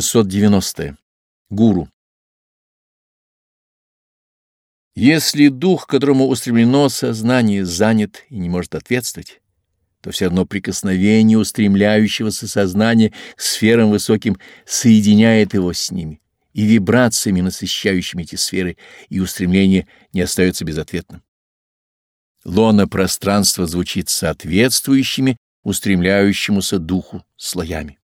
690. -е. Гуру. Если дух, к которому устремлено сознание, занят и не может ответствовать, то все равно прикосновение устремляющегося сознания к сферам высоким соединяет его с ними, и вибрациями, насыщающими эти сферы, и устремление не остается безответным. Лона пространства звучит соответствующими устремляющемуся духу слоями.